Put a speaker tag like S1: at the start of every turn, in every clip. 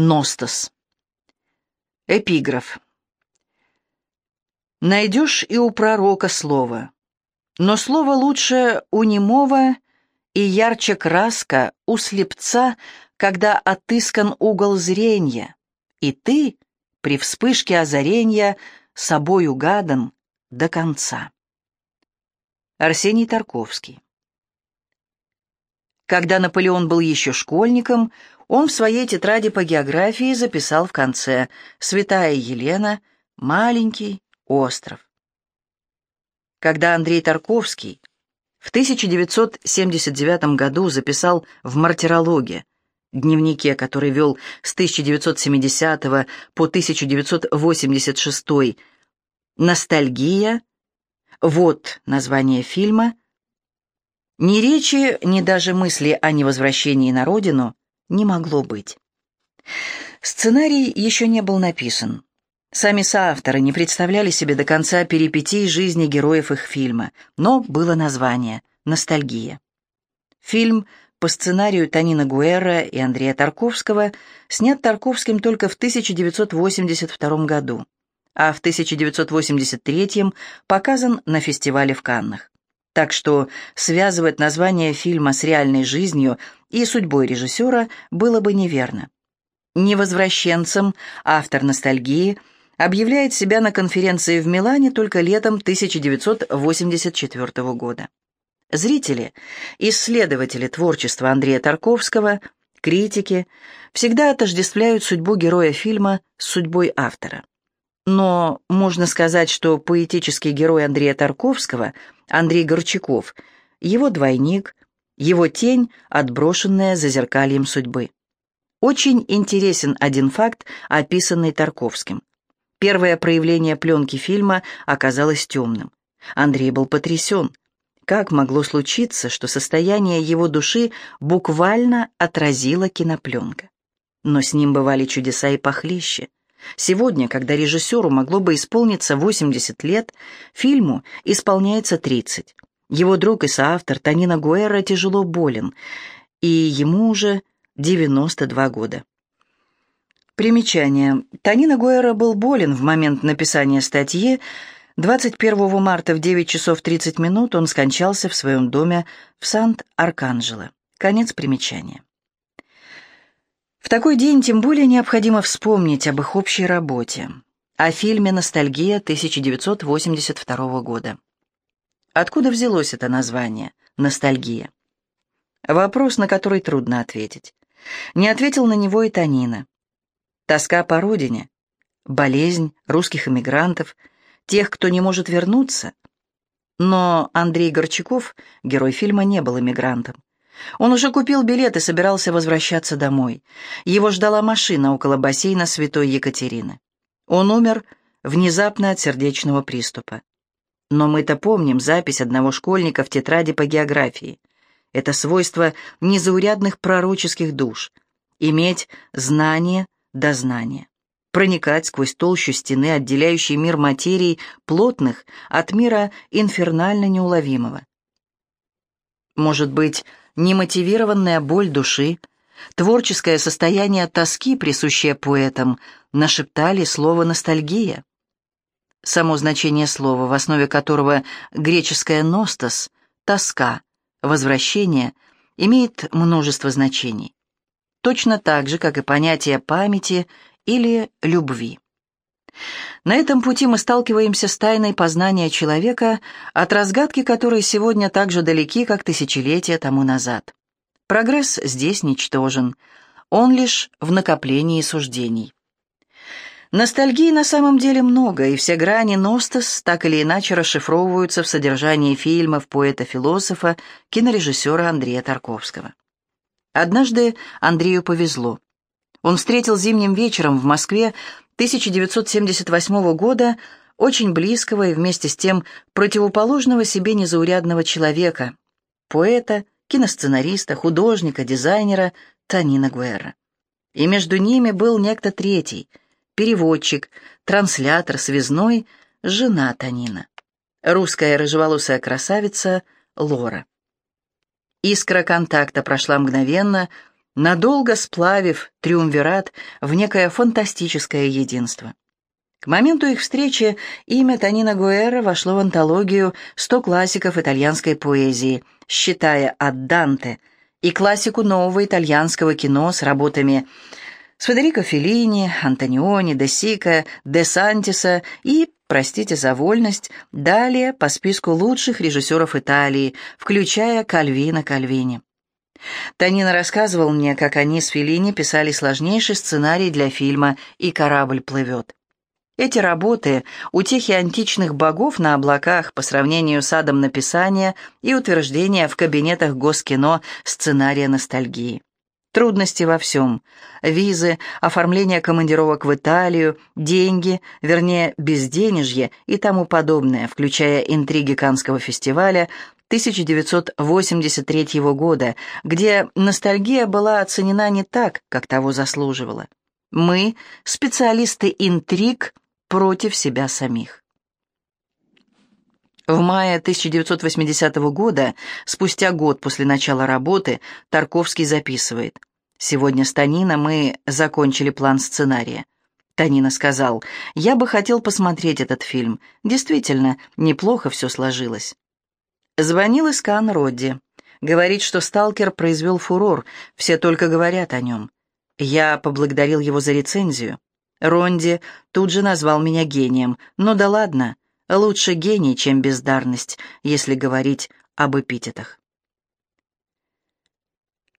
S1: Ностос. Эпиграф. Найдешь и у пророка слово, но слово лучше у немого и ярче краска у слепца, когда отыскан угол зрения, и ты, при вспышке озарения, собой угадан до конца. Арсений Тарковский Когда Наполеон был еще школьником, он в своей тетради по географии записал в конце «Святая Елена, маленький остров». Когда Андрей Тарковский в 1979 году записал в «Мартирологе», дневнике, который вел с 1970 по 1986, «Ностальгия», вот название фильма, ни речи, ни даже мысли о невозвращении на родину не могло быть. Сценарий еще не был написан. Сами соавторы не представляли себе до конца перипетий жизни героев их фильма, но было название «Ностальгия». Фильм по сценарию Танина Гуэра и Андрея Тарковского снят Тарковским только в 1982 году, а в 1983 показан на фестивале в Каннах. Так что связывать название фильма с реальной жизнью и судьбой режиссера было бы неверно. Невозвращенцем автор «Ностальгии» объявляет себя на конференции в Милане только летом 1984 года. Зрители, исследователи творчества Андрея Тарковского, критики всегда отождествляют судьбу героя фильма с судьбой автора. Но можно сказать, что поэтический герой Андрея Тарковского, Андрей Горчаков, его двойник, его тень, отброшенная за зеркальем судьбы. Очень интересен один факт, описанный Тарковским. Первое проявление пленки фильма оказалось темным. Андрей был потрясен. Как могло случиться, что состояние его души буквально отразила кинопленка? Но с ним бывали чудеса и похлеще. Сегодня, когда режиссеру могло бы исполниться 80 лет, фильму исполняется 30. Его друг и соавтор Танина Гуэра тяжело болен, и ему уже 92 года. Примечание. Танина Гуэра был болен в момент написания статьи. 21 марта в 9 часов 30 минут он скончался в своем доме в Сант-Арканджело. Конец примечания. В такой день тем более необходимо вспомнить об их общей работе, о фильме «Ностальгия» 1982 года. Откуда взялось это название «ностальгия»? Вопрос, на который трудно ответить. Не ответил на него и Танина. Тоска по родине, болезнь русских эмигрантов, тех, кто не может вернуться. Но Андрей Горчаков, герой фильма, не был эмигрантом. Он уже купил билет и собирался возвращаться домой. Его ждала машина около бассейна Святой Екатерины. Он умер внезапно от сердечного приступа. Но мы-то помним запись одного школьника в тетради по географии. Это свойство незаурядных пророческих душ — иметь знание до знания, проникать сквозь толщу стены, отделяющей мир материи плотных от мира инфернально неуловимого. Может быть, немотивированная боль души, творческое состояние тоски, присущее поэтам, нашептали слово «ностальгия». Само значение слова, в основе которого греческое «ностос» — тоска, возвращение, имеет множество значений. Точно так же, как и понятие памяти или любви. На этом пути мы сталкиваемся с тайной познания человека, от разгадки которой сегодня так же далеки, как тысячелетия тому назад. Прогресс здесь ничтожен, он лишь в накоплении суждений. Ностальгии на самом деле много, и все грани Ностас так или иначе расшифровываются в содержании фильмов поэта-философа, кинорежиссера Андрея Тарковского. Однажды Андрею повезло. Он встретил зимним вечером в Москве 1978 года очень близкого и вместе с тем противоположного себе незаурядного человека, поэта, киносценариста, художника, дизайнера Танина Гуэра. И между ними был некто третий — переводчик, транслятор, связной, жена Танина. Русская рыжеволосая красавица Лора. Искра контакта прошла мгновенно, надолго сплавив триумвират в некое фантастическое единство. К моменту их встречи имя Танина Гуэра вошло в антологию «100 классиков итальянской поэзии», считая от Данте, и классику нового итальянского кино с работами с Федерико Феллини, Антониони, Де Сика, Де Сантиса и, простите за вольность, далее по списку лучших режиссеров Италии, включая Кальвина Кальвини. Танина рассказывал мне, как они с Феллини писали сложнейший сценарий для фильма «И корабль плывет». Эти работы – утехи античных богов на облаках по сравнению с адом написания и утверждения в кабинетах Госкино сценария ностальгии. Трудности во всем. Визы, оформление командировок в Италию, деньги, вернее, безденежье и тому подобное, включая интриги Канского фестиваля 1983 года, где ностальгия была оценена не так, как того заслуживала. Мы, специалисты интриг, против себя самих. В мае 1980 года, спустя год после начала работы, Тарковский записывает. «Сегодня с Танина мы закончили план сценария». Танина сказал, «Я бы хотел посмотреть этот фильм. Действительно, неплохо все сложилось». Звонил Искан Родди. Говорит, что «Сталкер» произвел фурор, все только говорят о нем. Я поблагодарил его за рецензию. Ронди тут же назвал меня гением. Ну да ладно, лучше гений, чем бездарность, если говорить об эпитетах.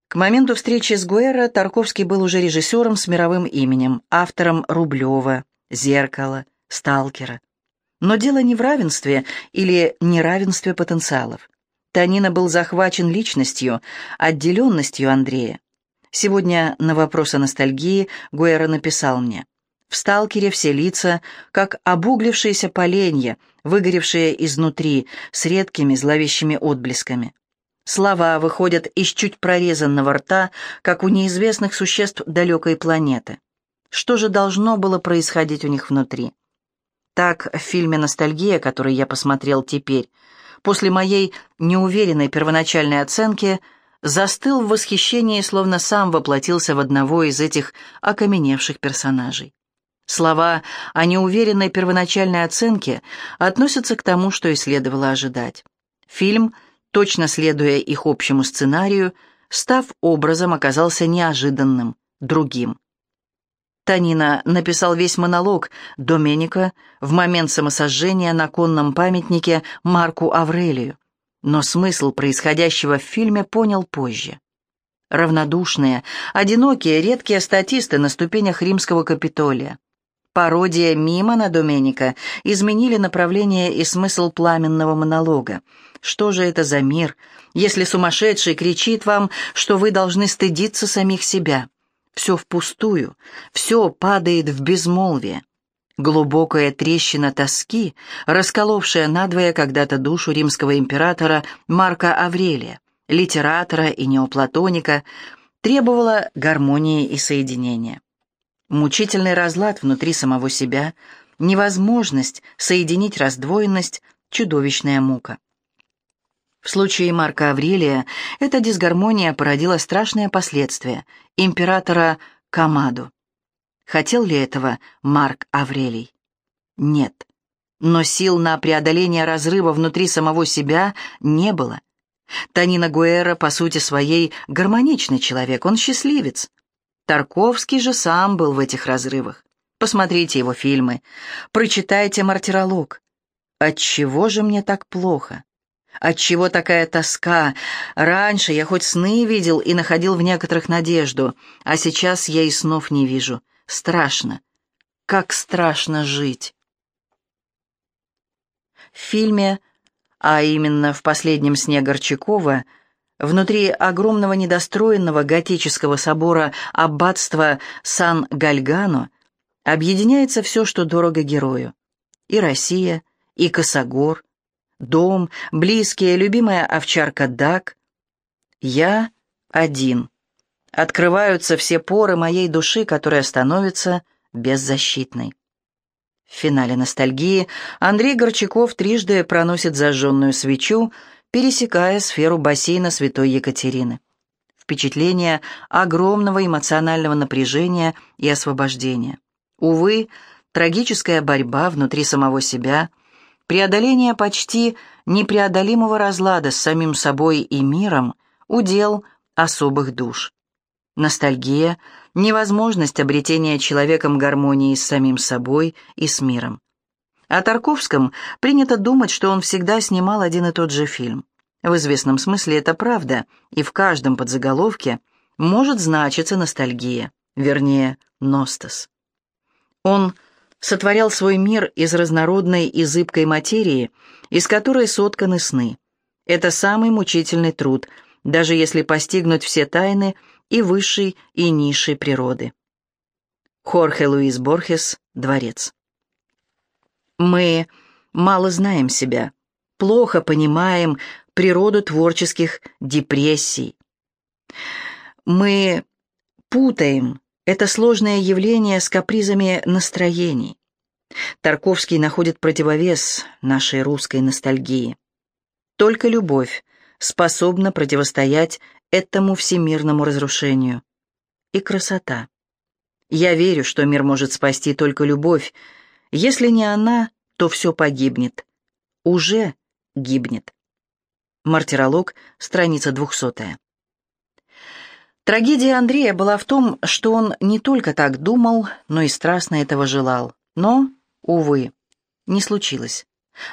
S1: К моменту встречи с Гуэра Тарковский был уже режиссером с мировым именем, автором «Рублева», «Зеркала», «Сталкера». Но дело не в равенстве или неравенстве потенциалов. Танина был захвачен личностью, отделенностью Андрея. Сегодня на вопрос о ностальгии Гуэра написал мне. В сталкере все лица, как обуглившиеся поленья, выгоревшие изнутри, с редкими зловещими отблесками. Слова выходят из чуть прорезанного рта, как у неизвестных существ далекой планеты. Что же должно было происходить у них внутри? Так, в фильме «Ностальгия», который я посмотрел теперь, после моей неуверенной первоначальной оценки, застыл в восхищении, словно сам воплотился в одного из этих окаменевших персонажей. Слова о неуверенной первоначальной оценке относятся к тому, что и следовало ожидать. Фильм, точно следуя их общему сценарию, став образом, оказался неожиданным, другим. Танина написал весь монолог Доменика в момент самосожжения на конном памятнике Марку Аврелию, но смысл происходящего в фильме понял позже. Равнодушные, одинокие, редкие статисты на ступенях римского Капитолия – Пародия мимо на Доменика изменили направление и смысл пламенного монолога. Что же это за мир, если сумасшедший кричит вам, что вы должны стыдиться самих себя? Все впустую, все падает в безмолвие. Глубокая трещина тоски, расколовшая надвое когда-то душу римского императора Марка Аврелия, литератора и неоплатоника, требовала гармонии и соединения мучительный разлад внутри самого себя, невозможность соединить раздвоенность, чудовищная мука. В случае Марка Аврелия эта дисгармония породила страшные последствия императора Камаду. Хотел ли этого Марк Аврелий? Нет. Но сил на преодоление разрыва внутри самого себя не было. Танина Гуэра, по сути своей, гармоничный человек, он счастливец. Тарковский же сам был в этих разрывах. Посмотрите его фильмы, прочитайте «Мартиролог». Отчего же мне так плохо? Отчего такая тоска? Раньше я хоть сны видел и находил в некоторых надежду, а сейчас я и снов не вижу. Страшно. Как страшно жить. В фильме, а именно в «Последнем сне Горчакова», Внутри огромного недостроенного готического собора аббатства Сан-Гальгано объединяется все, что дорого герою. И Россия, и Косогор, дом, близкие, любимая овчарка Дак. Я один. Открываются все поры моей души, которая становится беззащитной. В финале ностальгии Андрей Горчаков трижды проносит зажженную свечу, пересекая сферу бассейна Святой Екатерины. впечатление огромного эмоционального напряжения и освобождения. Увы, трагическая борьба внутри самого себя, преодоление почти непреодолимого разлада с самим собой и миром – удел особых душ. Ностальгия – невозможность обретения человеком гармонии с самим собой и с миром. О Тарковском принято думать, что он всегда снимал один и тот же фильм. В известном смысле это правда, и в каждом подзаголовке может значиться ностальгия, вернее, ностос. Он сотворял свой мир из разнородной и зыбкой материи, из которой сотканы сны. Это самый мучительный труд, даже если постигнуть все тайны и высшей, и низшей природы. Хорхе Луис Борхес, «Дворец». Мы мало знаем себя, плохо понимаем природу творческих депрессий. Мы путаем это сложное явление с капризами настроений. Тарковский находит противовес нашей русской ностальгии. Только любовь способна противостоять этому всемирному разрушению. И красота. Я верю, что мир может спасти только любовь, если не она, то все погибнет. Уже гибнет. Мартиролог, страница двухсотая. Трагедия Андрея была в том, что он не только так думал, но и страстно этого желал. Но, увы, не случилось.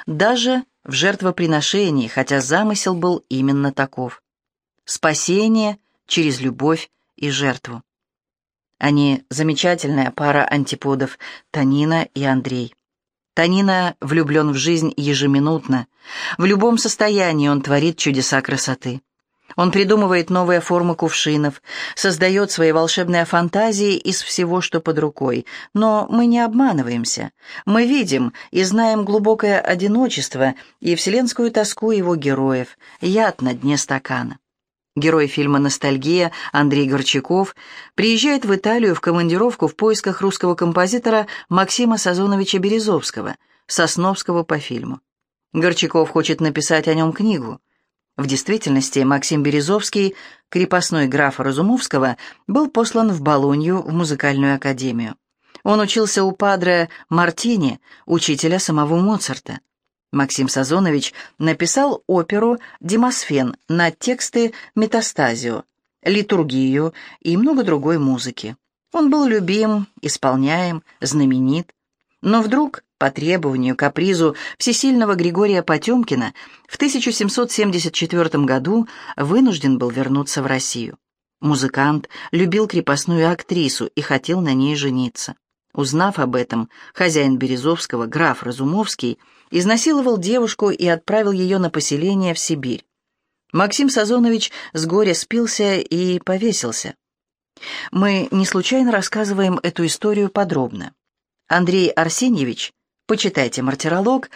S1: Даже в жертвоприношении, хотя замысел был именно таков. Спасение через любовь и жертву. Они замечательная пара антиподов Танина и Андрей. Танина влюблен в жизнь ежеминутно. В любом состоянии он творит чудеса красоты. Он придумывает новые формы кувшинов, создает свои волшебные фантазии из всего, что под рукой. Но мы не обманываемся. Мы видим и знаем глубокое одиночество и вселенскую тоску его героев, яд на дне стакана. Герой фильма «Ностальгия» Андрей Горчаков приезжает в Италию в командировку в поисках русского композитора Максима Сазоновича Березовского, Сосновского по фильму. Горчаков хочет написать о нем книгу. В действительности Максим Березовский, крепостной графа Разумовского, был послан в Болонью в музыкальную академию. Он учился у падре Мартини, учителя самого Моцарта. Максим Сазонович написал оперу «Демосфен» на тексты «Метастазио», «Литургию» и много другой музыки. Он был любим, исполняем, знаменит. Но вдруг, по требованию, капризу всесильного Григория Потемкина, в 1774 году вынужден был вернуться в Россию. Музыкант любил крепостную актрису и хотел на ней жениться. Узнав об этом, хозяин Березовского, граф Разумовский, изнасиловал девушку и отправил ее на поселение в Сибирь. Максим Сазонович с горя спился и повесился. Мы не случайно рассказываем эту историю подробно. Андрей Арсеньевич, почитайте «Мартиролог»,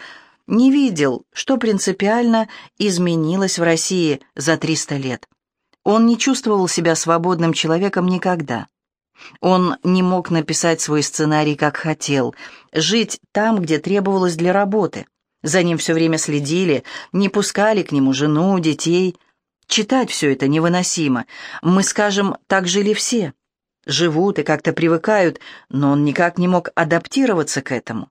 S1: не видел, что принципиально изменилось в России за 300 лет. Он не чувствовал себя свободным человеком никогда. Он не мог написать свой сценарий, как хотел, жить там, где требовалось для работы. За ним все время следили, не пускали к нему жену, детей. Читать все это невыносимо. Мы, скажем, так жили все. Живут и как-то привыкают, но он никак не мог адаптироваться к этому.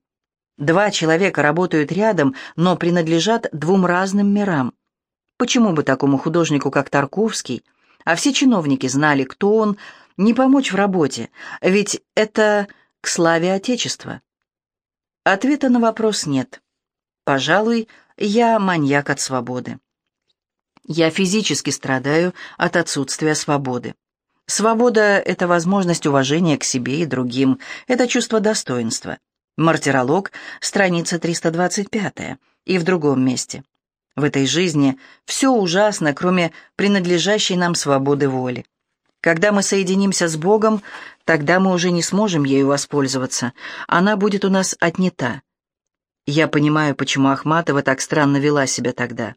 S1: Два человека работают рядом, но принадлежат двум разным мирам. Почему бы такому художнику, как Тарковский, а все чиновники знали, кто он, не помочь в работе, ведь это к славе Отечества? Ответа на вопрос нет. Пожалуй, я маньяк от свободы. Я физически страдаю от отсутствия свободы. Свобода — это возможность уважения к себе и другим, это чувство достоинства. Мартиролог, страница 325, и в другом месте. В этой жизни все ужасно, кроме принадлежащей нам свободы воли. Когда мы соединимся с Богом, тогда мы уже не сможем ею воспользоваться. Она будет у нас отнята. Я понимаю, почему Ахматова так странно вела себя тогда.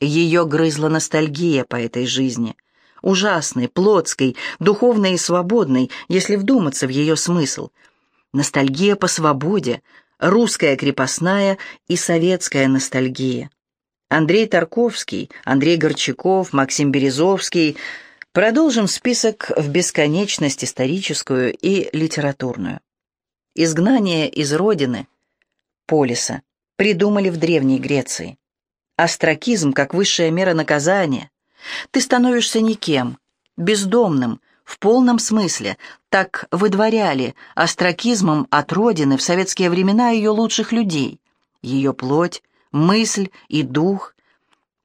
S1: Ее грызла ностальгия по этой жизни. Ужасной, плотской, духовной и свободной, если вдуматься в ее смысл. Ностальгия по свободе, русская крепостная и советская ностальгия. Андрей Тарковский, Андрей Горчаков, Максим Березовский — Продолжим список в бесконечность историческую и литературную. Изгнание из родины, полиса, придумали в Древней Греции. Астракизм как высшая мера наказания. Ты становишься никем, бездомным, в полном смысле. Так выдворяли астракизмом от родины в советские времена ее лучших людей. Ее плоть, мысль и дух,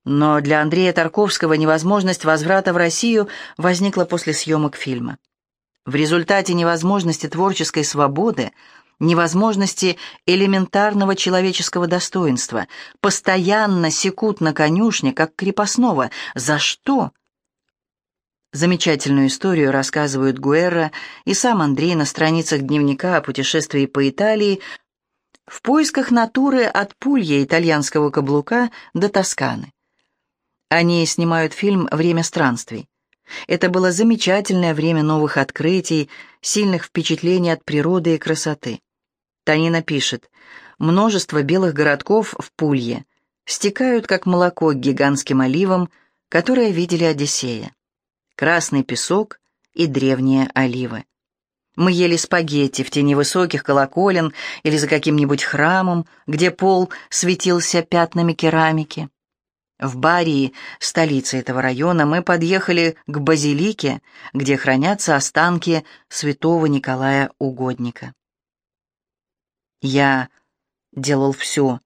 S1: но для Андрея Тарковского невозможность возврата в Россию возникла после съемок фильма. В результате невозможности творческой свободы, невозможности элементарного человеческого достоинства, постоянно секут на конюшне, как крепостного. За что? Замечательную историю рассказывают Гуэрра и сам Андрей на страницах дневника о путешествии по Италии в поисках натуры от Пулья итальянского каблука до Тосканы. Они снимают фильм «Время странствий». Это было замечательное время новых открытий, сильных впечатлений от природы и красоты. Танина пишет, множество белых городков в Пулье стекают, как молоко, к гигантским оливам, которые видели Одиссея. Красный песок и древние оливы. Мы ели спагетти в тени высоких колоколен или за каким-нибудь храмом, где пол светился пятнами керамики. В Барии, столице этого района, мы подъехали к базилике, где хранятся останки святого Николая Угодника. Я делал все,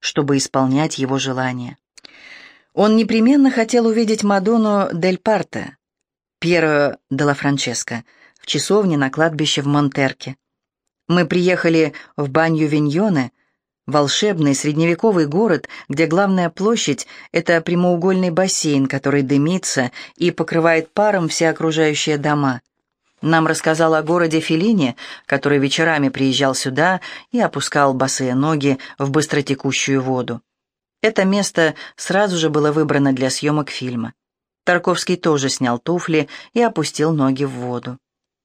S1: чтобы исполнять его желания. Он непременно хотел увидеть Мадонну Дель Парте, Пьеро де ла Франческо, в часовне на кладбище в Монтерке. Мы приехали в баню Виньоне, Волшебный средневековый город, где главная площадь — это прямоугольный бассейн, который дымится и покрывает паром все окружающие дома. Нам рассказал о городе Феллини, который вечерами приезжал сюда и опускал босые ноги в быстротекущую воду. Это место сразу же было выбрано для съемок фильма. Тарковский тоже снял туфли и опустил ноги в воду.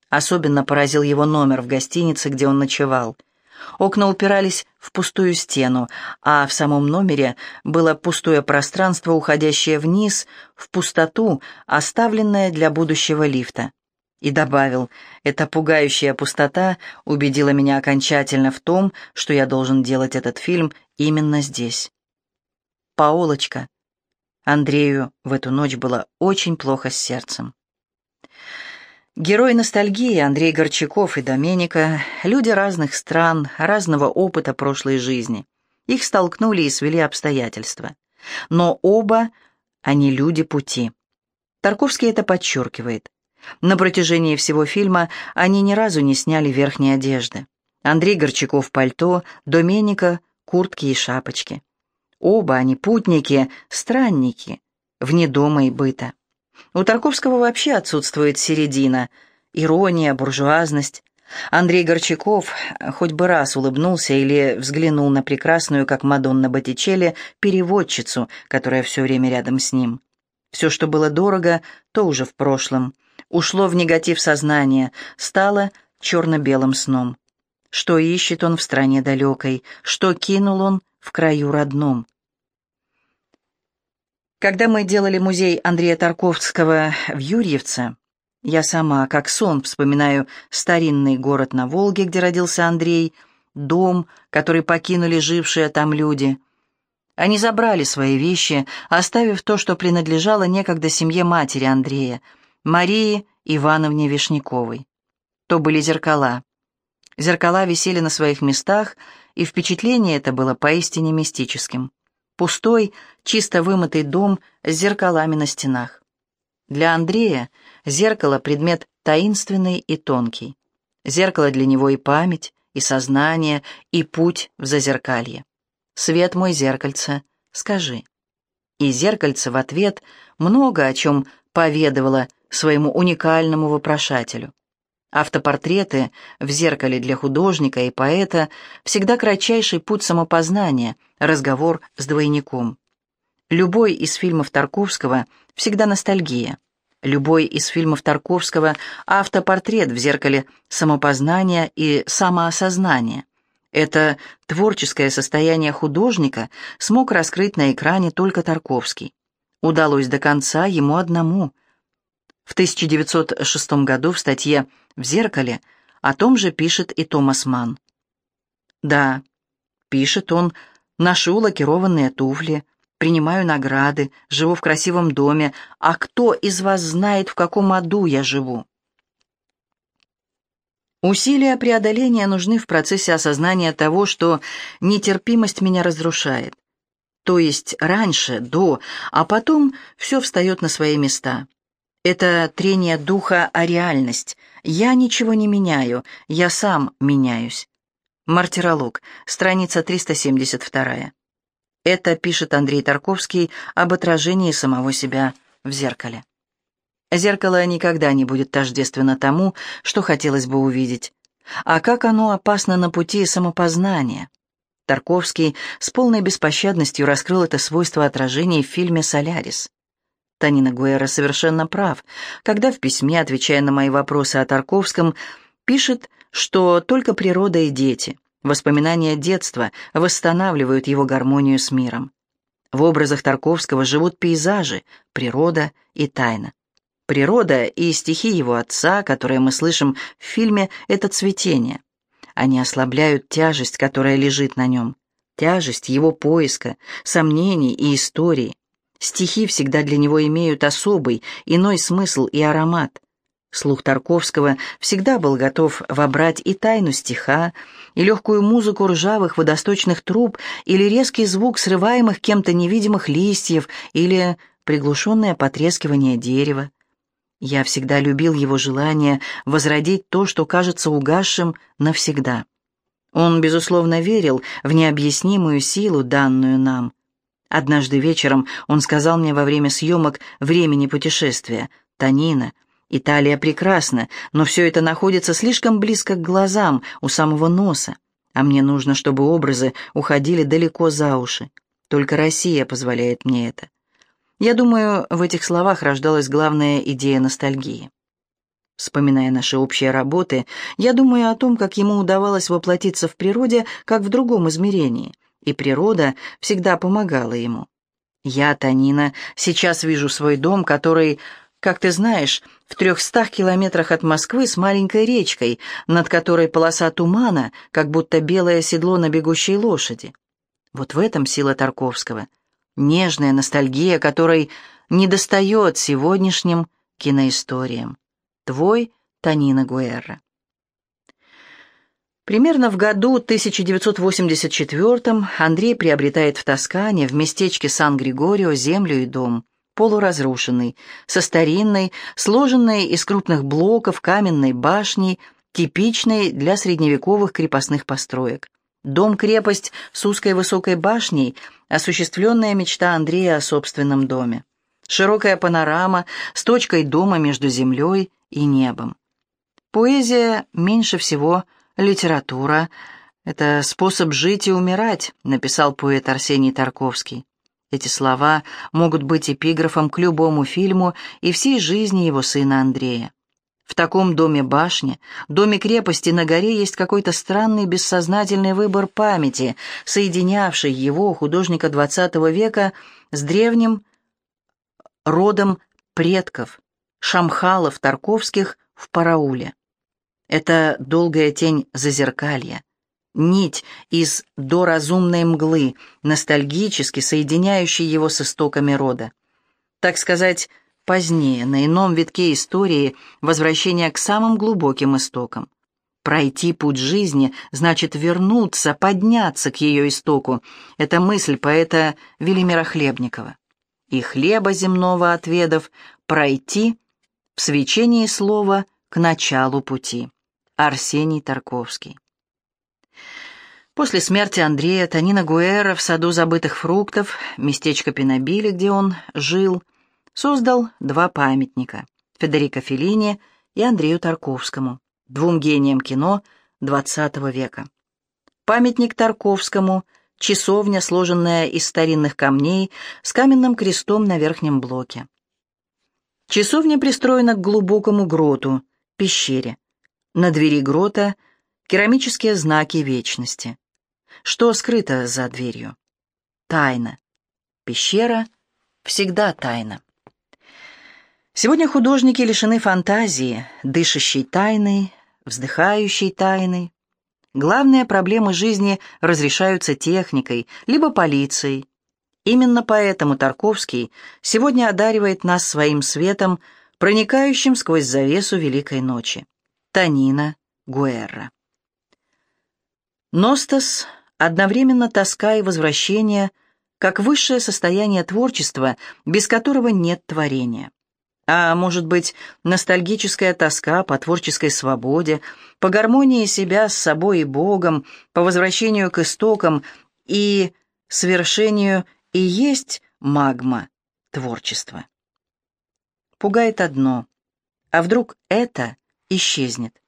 S1: Особенно поразил его номер в гостинице, где он ночевал — Окна упирались в пустую стену, а в самом номере было пустое пространство, уходящее вниз, в пустоту, оставленное для будущего лифта. И добавил, эта пугающая пустота убедила меня окончательно в том, что я должен делать этот фильм именно здесь. Паолочка. Андрею в эту ночь было очень плохо с сердцем. Герой ностальгии Андрей Горчаков и Доменика – люди разных стран, разного опыта прошлой жизни. Их столкнули и свели обстоятельства. Но оба они люди пути. Тарковский это подчеркивает. На протяжении всего фильма они ни разу не сняли верхней одежды. Андрей Горчаков – пальто, Доменика – куртки и шапочки. Оба они путники, странники, вне дома и быта. У Тарковского вообще отсутствует середина, ирония, буржуазность. Андрей Горчаков хоть бы раз улыбнулся или взглянул на прекрасную, как Мадонна Боттичелли, переводчицу, которая все время рядом с ним. Все, что было дорого, то уже в прошлом. Ушло в негатив сознания, стало черно-белым сном. Что ищет он в стране далекой, что кинул он в краю родном. Когда мы делали музей Андрея Тарковского в Юрьевце, я сама, как сон, вспоминаю старинный город на Волге, где родился Андрей, дом, который покинули жившие там люди. Они забрали свои вещи, оставив то, что принадлежало некогда семье матери Андрея, Марии Ивановне Вишняковой. То были зеркала. Зеркала висели на своих местах, и впечатление это было поистине мистическим. Пустой, чисто вымытый дом с зеркалами на стенах. Для Андрея зеркало — предмет таинственный и тонкий. Зеркало для него и память, и сознание, и путь в зазеркалье. «Свет мой зеркальце, скажи». И зеркальце в ответ много о чем поведывало своему уникальному вопрошателю. Автопортреты в зеркале для художника и поэта всегда кратчайший путь самопознания, разговор с двойником. Любой из фильмов Тарковского всегда ностальгия. Любой из фильмов Тарковского — автопортрет в зеркале самопознания и самоосознания. Это творческое состояние художника смог раскрыть на экране только Тарковский. Удалось до конца ему одному. В 1906 году в статье «В зеркале» о том же пишет и Томас Манн. Да, пишет он, ношу лакированные туфли, принимаю награды, живу в красивом доме, а кто из вас знает, в каком аду я живу? Усилия преодоления нужны в процессе осознания того, что нетерпимость меня разрушает. То есть раньше, до, а потом все встает на свои места. Это трение духа о реальность. Я ничего не меняю, я сам меняюсь. Мартиролог, страница 372. Это пишет Андрей Тарковский об отражении самого себя в зеркале. Зеркало никогда не будет тождественно тому, что хотелось бы увидеть. А как оно опасно на пути самопознания. Тарковский с полной беспощадностью раскрыл это свойство отражения в фильме «Солярис». Танина Гуэра совершенно прав, когда в письме, отвечая на мои вопросы о Тарковском, пишет, что только природа и дети, воспоминания детства восстанавливают его гармонию с миром. В образах Тарковского живут пейзажи, природа и тайна. Природа и стихи его отца, которые мы слышим в фильме, это цветение. Они ослабляют тяжесть, которая лежит на нем. Тяжесть его поиска, сомнений и истории. Стихи всегда для него имеют особый, иной смысл и аромат. Слух Тарковского всегда был готов вобрать и тайну стиха, и легкую музыку ржавых водосточных труб, или резкий звук срываемых кем-то невидимых листьев, или приглушенное потрескивание дерева. Я всегда любил его желание возродить то, что кажется угасшим навсегда. Он, безусловно, верил в необъяснимую силу, данную нам. Однажды вечером он сказал мне во время съемок «Времени путешествия», «Танина, Италия прекрасна, но все это находится слишком близко к глазам, у самого носа, а мне нужно, чтобы образы уходили далеко за уши. Только Россия позволяет мне это». Я думаю, в этих словах рождалась главная идея ностальгии. Вспоминая наши общие работы, я думаю о том, как ему удавалось воплотиться в природе, как в другом измерении, и природа всегда помогала ему. Я, Танина, сейчас вижу свой дом, который, как ты знаешь, в трехстах километрах от Москвы с маленькой речкой, над которой полоса тумана, как будто белое седло на бегущей лошади. Вот в этом сила Тарковского — нежная ностальгия, которой недостает сегодняшним киноисториям. Твой Танина Гуэрра. Примерно в году 1984 Андрей приобретает в Тоскане, в местечке Сан-Григорио, землю и дом, полуразрушенный, со старинной, сложенной из крупных блоков каменной башней, типичной для средневековых крепостных построек. Дом-крепость с узкой высокой башней — осуществленная мечта Андрея о собственном доме. Широкая панорама с точкой дома между землей и небом. Поэзия меньше всего литература. Это способ жить и умирать, написал поэт Арсений Тарковский. Эти слова могут быть эпиграфом к любому фильму и всей жизни его сына Андрея. В таком доме-башне, доме-крепости на горе есть какой-то странный бессознательный выбор памяти, соединявший его, художника XX века, с древним родом предков, шамхалов Тарковских в Парауле. Это долгая тень зазеркалья, нить из доразумной мглы, ностальгически соединяющей его с истоками рода. Так сказать, позднее, на ином витке истории, возвращение к самым глубоким истокам. Пройти путь жизни значит вернуться, подняться к ее истоку. Это мысль поэта Велимира Хлебникова. И хлеба земного отведов пройти в свечении слова к началу пути. Арсений Тарковский. После смерти Андрея Танина Гуэра в саду забытых фруктов, местечко Пинобили, где он жил, создал два памятника Федерико Феллини и Андрею Тарковскому, двум гениям кино XX века. Памятник Тарковскому — часовня, сложенная из старинных камней, с каменным крестом на верхнем блоке. Часовня пристроена к глубокому гроту, пещере. На двери грота — керамические знаки вечности. Что скрыто за дверью? Тайна. Пещера всегда тайна. Сегодня художники лишены фантазии, дышащей тайной, вздыхающей тайной. Главные проблемы жизни разрешаются техникой, либо полицией. Именно поэтому Тарковский сегодня одаривает нас своим светом, проникающим сквозь завесу Великой ночи. Танина Гуэрра. Ностас — одновременно тоска и возвращение, как высшее состояние творчества, без которого нет творения. А может быть, ностальгическая тоска по творческой свободе, по гармонии себя с собой и Богом, по возвращению к истокам и свершению и есть магма творчества. Пугает одно, а вдруг это исчезнет,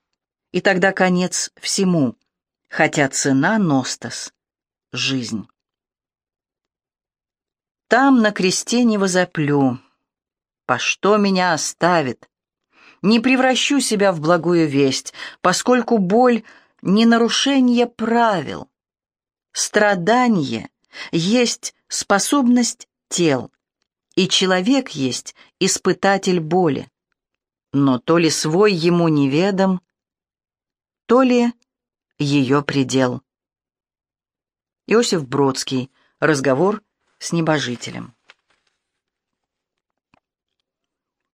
S1: и тогда конец всему, хотя цена Ностас — жизнь. Там на кресте не возоплю, по что меня оставит? Не превращу себя в благую весть, поскольку боль — не нарушение правил. Страдание есть способность тел, и человек есть испытатель боли. Но то ли свой ему неведом, то ли ее предел. Иосиф Бродский. Разговор с небожителем.